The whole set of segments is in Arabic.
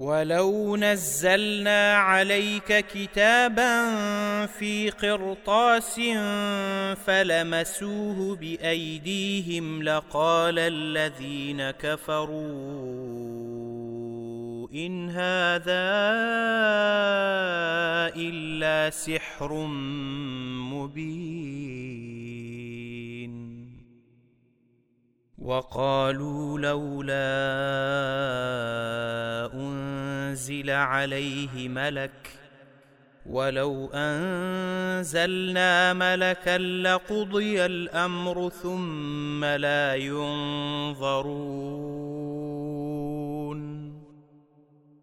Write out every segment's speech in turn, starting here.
ولو نزلنا عليك كتابا في قرطاس فلمسوه بأيديهم لقال الذين كفروا إن هذا إلا سحر مبين وقالوا لولا أنزل عليه ملك ولو أنزلنا ملكا لقضي الأمر ثم لا ينظرون.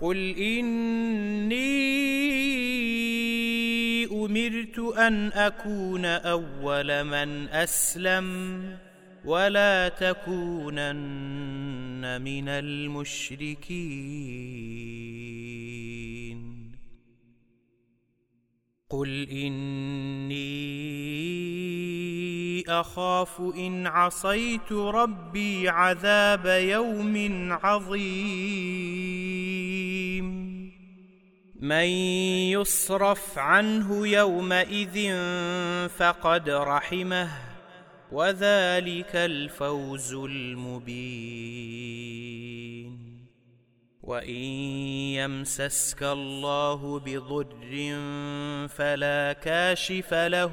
قل إني أمرت أن أكون أول من أسلم ولا تكونن من المشركين قل إني أخاف إن عصيت ربي عذاب يوم عظيم. من يصرف عنه يومئذ فقد رحمه وذلك الفوز المبين. وإن يمسسك الله بضر فلا كاشف له.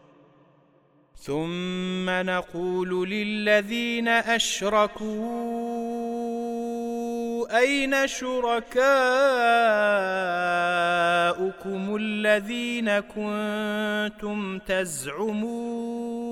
ثم نقول للذين أشركوا أين شركاؤكم الذين كنتم تزعمون؟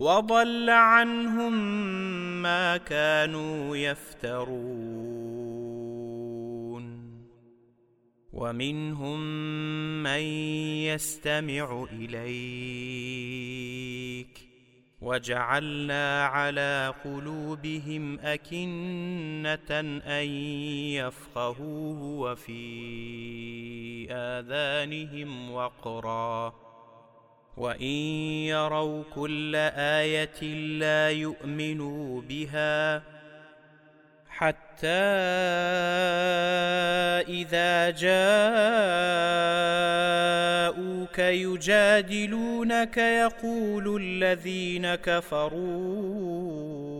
وضل عنهم ما كانوا يفترون. ومنهم من يستمع إليك. وجعلنا على قلوبهم أكنة أن يفقهوه وفي آذانهم وقرا. وإن يروا كل آية لا يؤمنوا بها حتى إذا جاءوك يجادلونك يقول الذين كفروا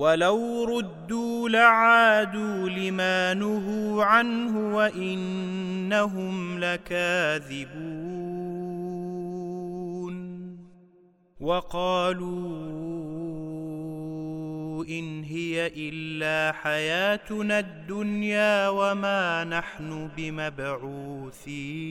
ولو ردوا لعادوا لما نهوا عنه وانهم لكاذبون وقالوا ان هي الا حياتنا الدنيا وما نحن بمبعوثين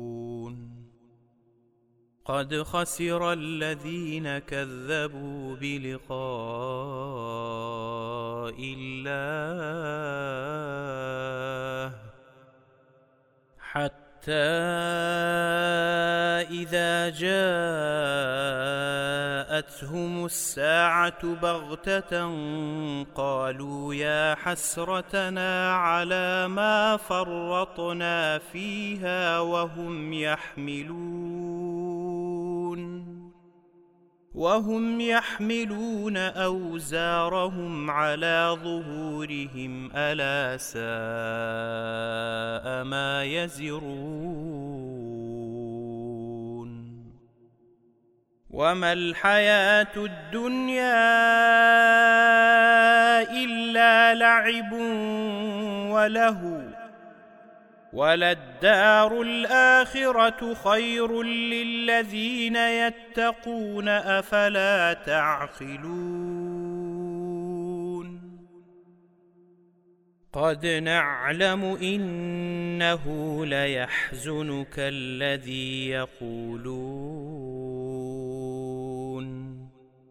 قد خسر الذين كذبوا بلقاء الله حتى إذا جاءتهم الساعة بغتة قالوا يا حسرتنا على ما فرطنا فيها وهم يحملون. وهم يحملون أوزارهم على ظهورهم ألا ساء ما يزرون. وما الحياة الدنيا إلا لعب وله وللدار الآخرة خير للذين يتقون أفلا تعقلون قد نعلم إنه ليحزنك الذي يقولون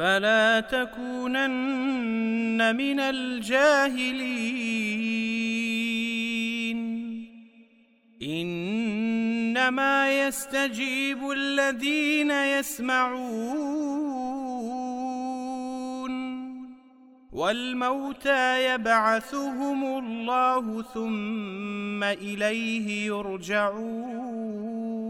فلا تكونن من الجاهلين. إنما يستجيب الذين يسمعون. والموتى يبعثهم الله ثم إليه يرجعون.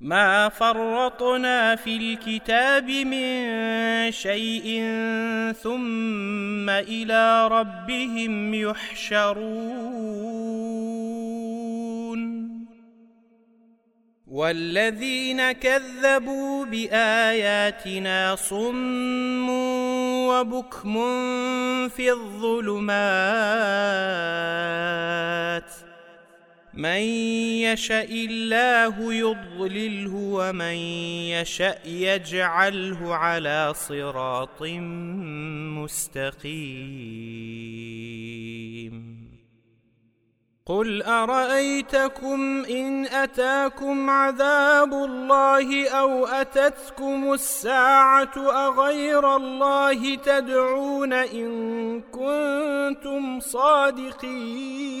ما فرطنا في الكتاب من شيء ثم إلى ربهم يحشرون. والذين كذبوا باياتنا صم وبكم في الظلمات من يشاء الله يضلله ومن يشاء يجعله على صراط مستقيم قل ارايتكم ان اتاكم عذاب الله أو اتتكم الساعة اغير الله تدعون ان كنتم صادقين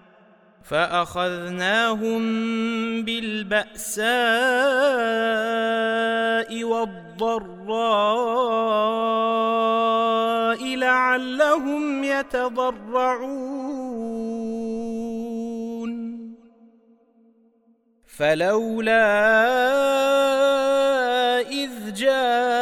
فأخذناهم بالبأساء والضراء لعلهم يتضرعون. فلولا إذ جاءهم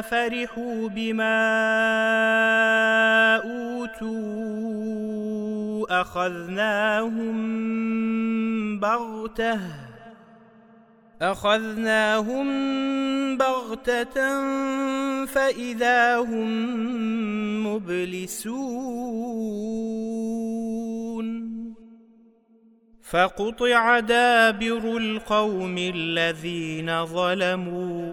فرحوا بما اوتوا اخذناهم بغته أخذناهم بغتة فإذا هم مبلسون فقطع دابر القوم الذين ظلموا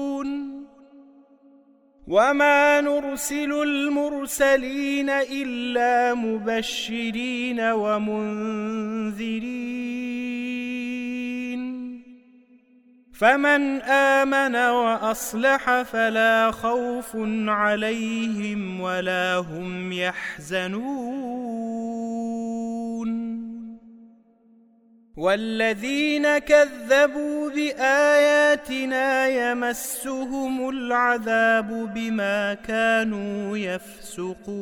وما نرسل المرسلين الا مبشرين ومنذرين فمن امن واصلح فلا خوف عليهم ولا هم يحزنون والذين كذبوا بآياتنا يمسهم العذاب بما كانوا يفسقون.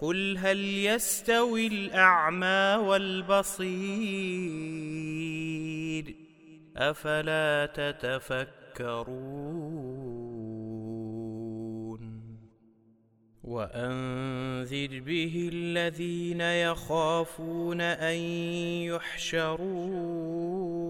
قل هل يستوي الاعمى والبصير افلا تتفكرون وانذر به الذين يخافون ان يحشروا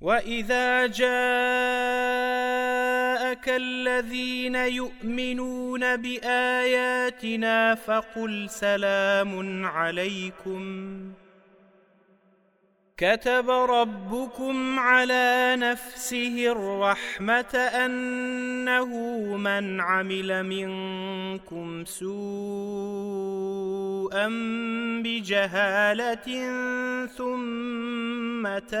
وإذا جاءك الذين يؤمنون بآياتنا فقل سلام عليكم كتب ربكم على نفسه الرحمة أنه من عمل منكم سوءا بجهالة ثم تاب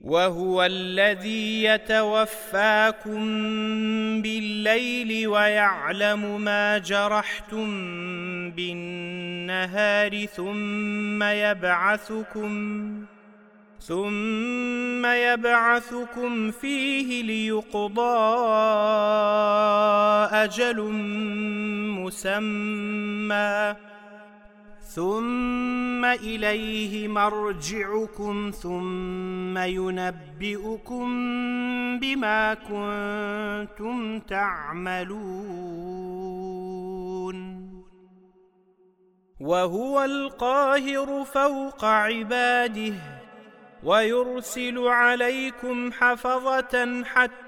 وهو الذي يتوفاكم بالليل ويعلم ما جرحتم بالنهار ثم يبعثكم ثم يبعثكم فيه ليقضى أجل مسمى ثم إليه مرجعكم ثم ينبئكم بما كنتم تعملون. وهو القاهر فوق عباده ويرسل عليكم حفظة حتى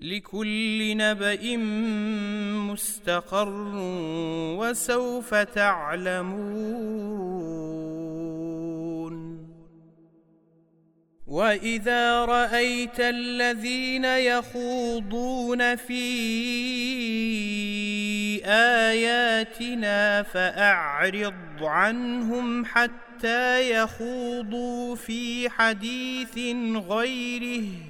لكل نبأ مستقر وسوف تعلمون. وإذا رأيت الذين يخوضون في آياتنا فأعرض عنهم حتى يخوضوا في حديث غيره.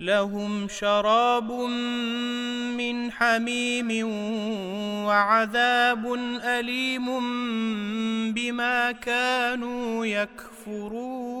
لهم شراب من حميم وعذاب أليم بما كانوا يكفرون.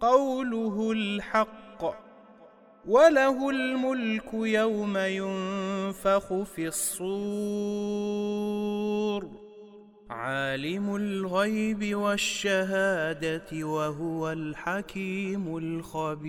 قوله الحق وله الملك يوم ينفخ في الصور. عالم الغيب والشهادة وهو الحكيم الخبير.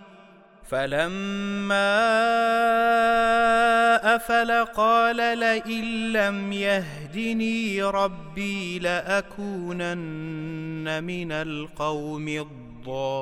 فلما أفل قال لئن لم يهدني ربي لأكونن من القوم الضالين.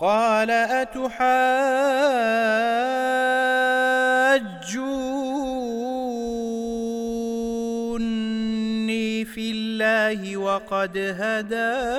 قال أتحاجوني في الله وقد هدان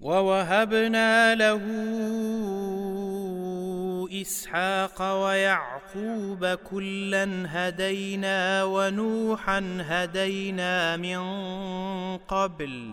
ووهبنا له إسحاق ويعقوب كلا هدينا ونوحا هدينا من قبل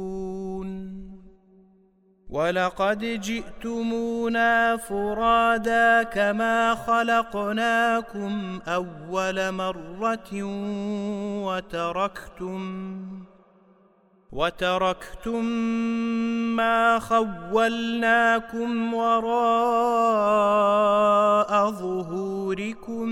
ولقد جئتمونا فرادا كما خلقناكم أول مرة وتركتم وتركتم ما خولناكم وراء ظهوركم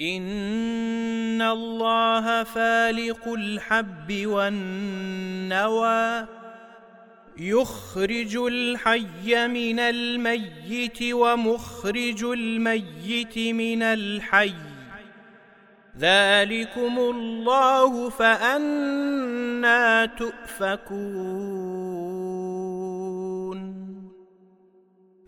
ان الله فالق الحب والنوى يخرج الحي من الميت ومخرج الميت من الحي ذلكم الله فانا تؤفكون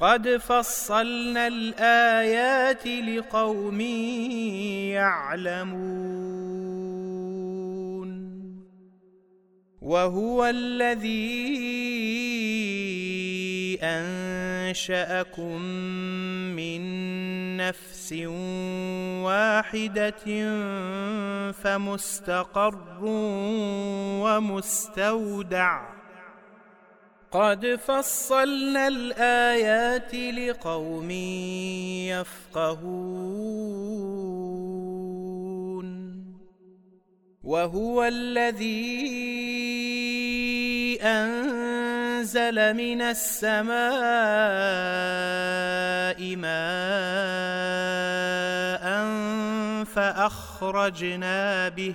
قد فصلنا الآيات لقوم يعلمون. وهو الذي أنشأكم من نفس واحدة فمستقر ومستودع. قد فصلنا الآيات لقوم يفقهون وهو الذي أنزل من السماء ماء فأخرجنا به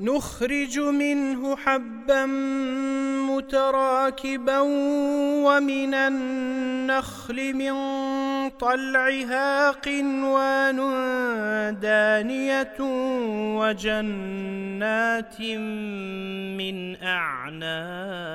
نخرج منه حبا متراكبا ومن النخل من طلعها قنوان دانية وجنات من أعناب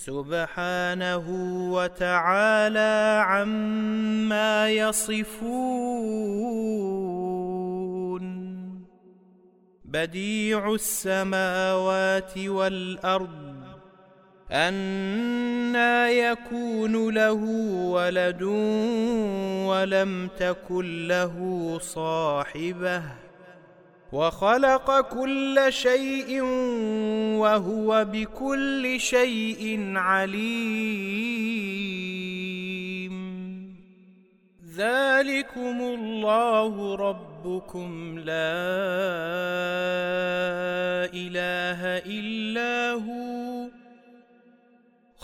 سبحانه وتعالى عما يصفون. بديع السماوات والأرض أنا يكون له ولد ولم تكن له صاحبة. وخلق كل شيء وهو بكل شيء عليم. ذلكم الله ربكم. لا إله إلا هو.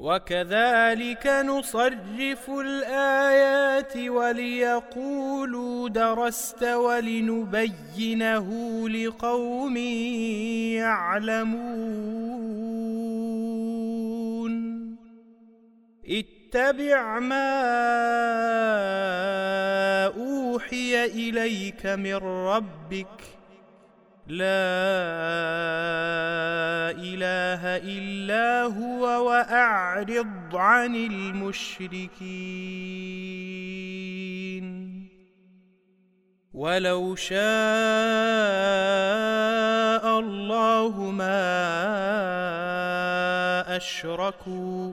وكذلك نصرف الآيات وليقولوا درست ولنبينه لقوم يعلمون. اتبع ما أوحي إليك من ربك لا إله إلا هو وأعرض عن المشركين. ولو شاء الله ما أشركوا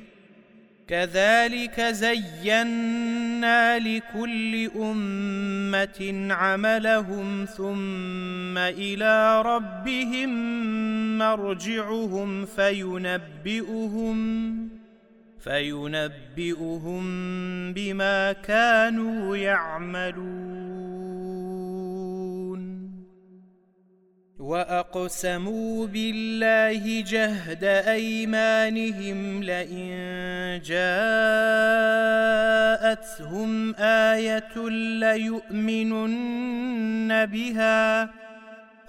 كذلك زينا لكل أمة عملهم ثم إلى ربهم مرجعهم فينبئهم فينبئهم بما كانوا يعملون وأقسموا بالله جهد أيمانهم لئن جاءتهم آية ليؤمنن بها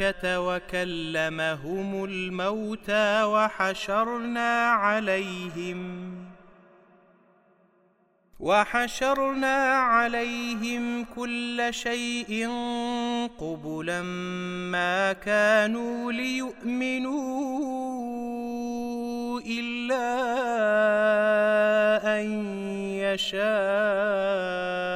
الملائكه وكلمهم الموتى وحشرنا عليهم وحشرنا عليهم كل شيء قبلا ما كانوا ليؤمنوا إلا أن يشاء.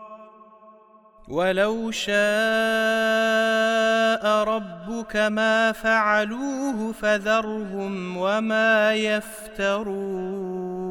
ولو شاء ربك ما فعلوه فذرهم وما يفترون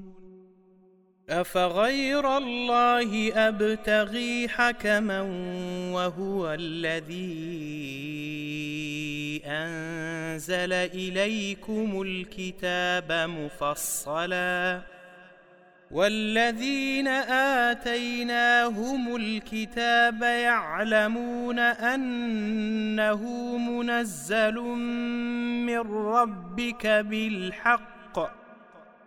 أفغير الله أبتغي حكما وهو الذي أنزل إليكم الكتاب مفصلا والذين آتيناهم الكتاب يعلمون أنه منزل من ربك بالحق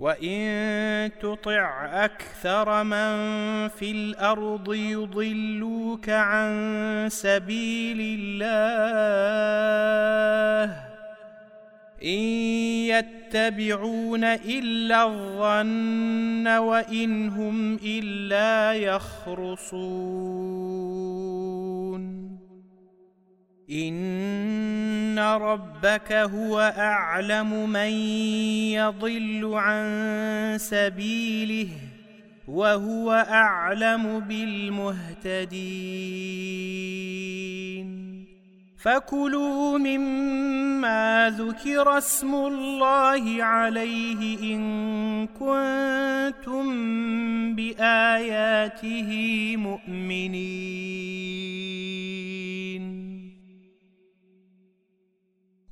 وان تطع أكثر من في الأرض يضلوك عن سبيل الله ان يتبعون الا الظن وان هم الا يخرصون ان ربك هو اعلم من يضل عن سبيله وهو اعلم بالمهتدين فكلوا مما ذكر اسم الله عليه ان كنتم باياته مؤمنين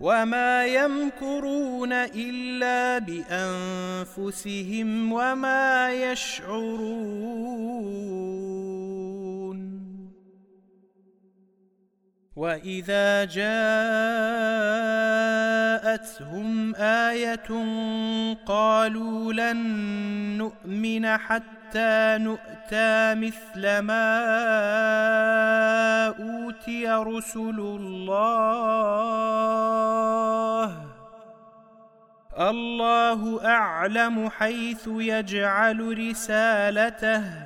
وما يمكرون الا بانفسهم وما يشعرون واذا جاءتهم إيه قالوا لن نؤمن حتى نؤتى مثل ما أوتي رسل الله. الله أعلم حيث يجعل رسالته.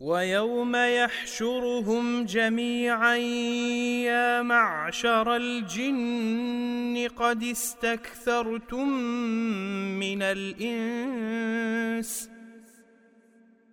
ويوم يحشرهم جميعا يا معشر الجن قد استكثرتم من الإنس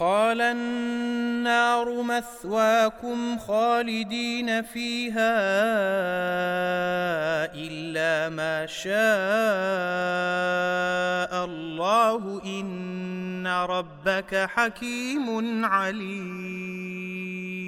قال النار مثواكم خالدين فيها إلا ما شاء الله. إن ربك حكيم عليم.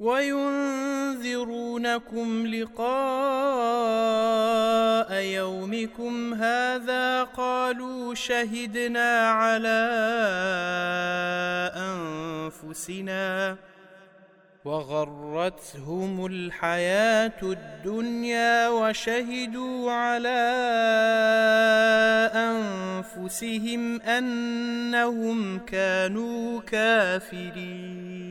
وينذرونكم لقاء يومكم هذا قالوا شهدنا على أنفسنا وغرتهم الحياة الدنيا وشهدوا على أنفسهم أنهم كانوا كافرين.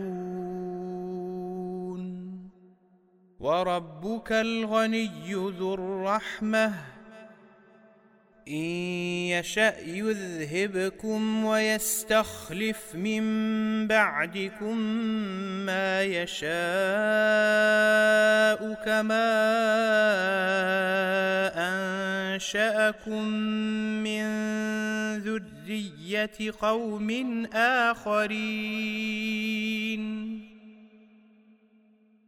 وربك الغني ذو الرحمة. إن يشأ يذهبكم ويستخلف من بعدكم ما يشاء كما أنشأكم من ذرية قوم آخرين.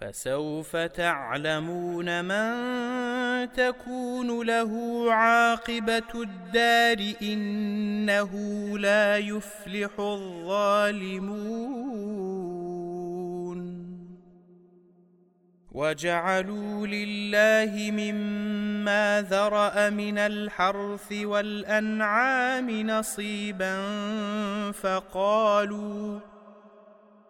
فسوف تعلمون من تكون له عاقبة الدار إنه لا يفلح الظالمون. وجعلوا لله مما ذرأ من الحرث والأنعام نصيبا فقالوا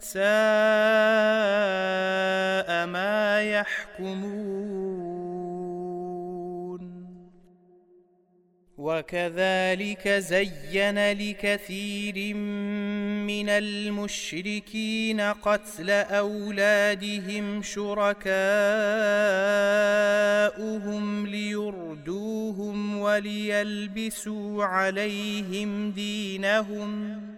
ساء ما يحكمون. وكذلك زين لكثير من المشركين قتل أولادهم شركاؤهم ليردوهم وليلبسوا عليهم دينهم.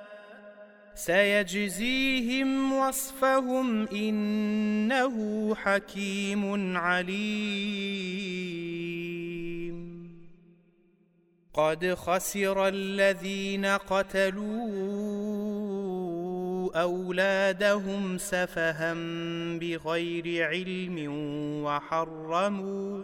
سيجزيهم وصفهم إنه حكيم عليم. قد خسر الذين قتلوا أولادهم سفها بغير علم وحرموا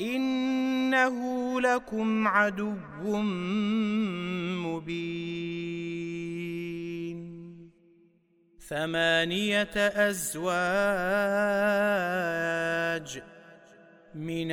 إنه لكم عدو مبين. ثمانية أزواج من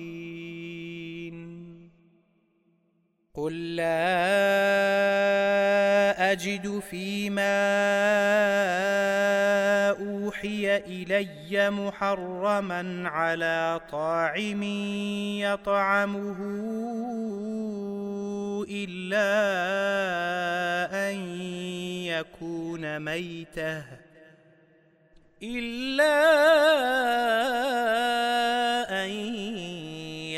قل لا اجد فيما أوحي إلي محرما على طاعم يطعمه إلا أن يكون ميتة إلا أن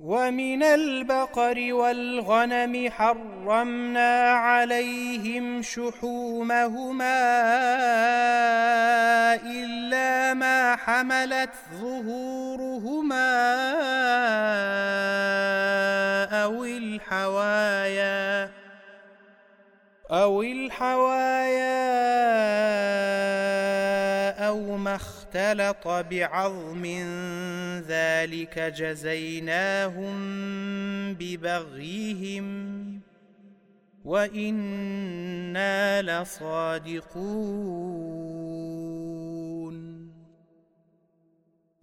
ومن البقر والغنم حرمنا عليهم شحومهما إلا ما حملت ظهورهما أو الحوايا أو الحوايا أو ما اختلط بعظم ذلك جزيناهم ببغيهم وإنا لصادقون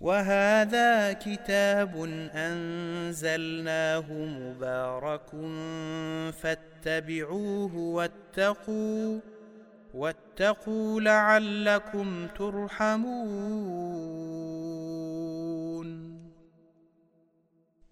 وهذا كتاب أنزلناه مبارك فاتبعوه واتقوا واتقوا لعلكم ترحمون.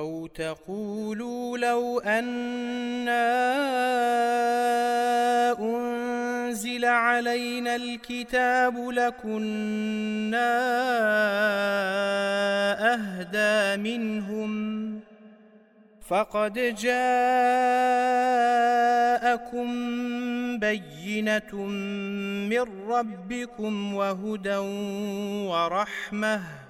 أو تقولوا لو أنا أنزل علينا الكتاب لكنا أهدى منهم فقد جاءكم بينة من ربكم وهدى ورحمة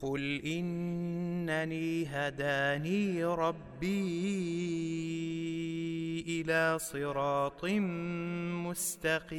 قل انني هداني ربي إلى صراط مستقيم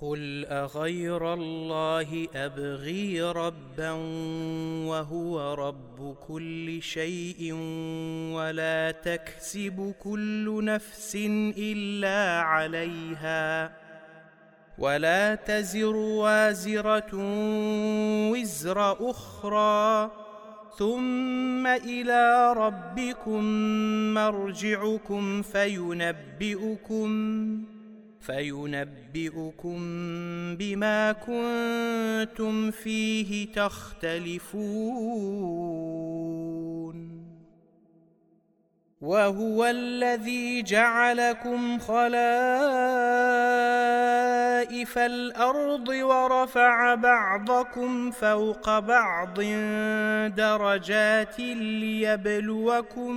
قل أغير الله أبغي ربا وهو رب كل شيء ولا تكسب كل نفس إلا عليها ولا تزر وازرة وزر أخرى ثم إلى ربكم مرجعكم فينبئكم فينبئكم بما كنتم فيه تختلفون وهو الذي جعلكم خلائف الأرض ورفع بعضكم فوق بعض درجات ليبلوكم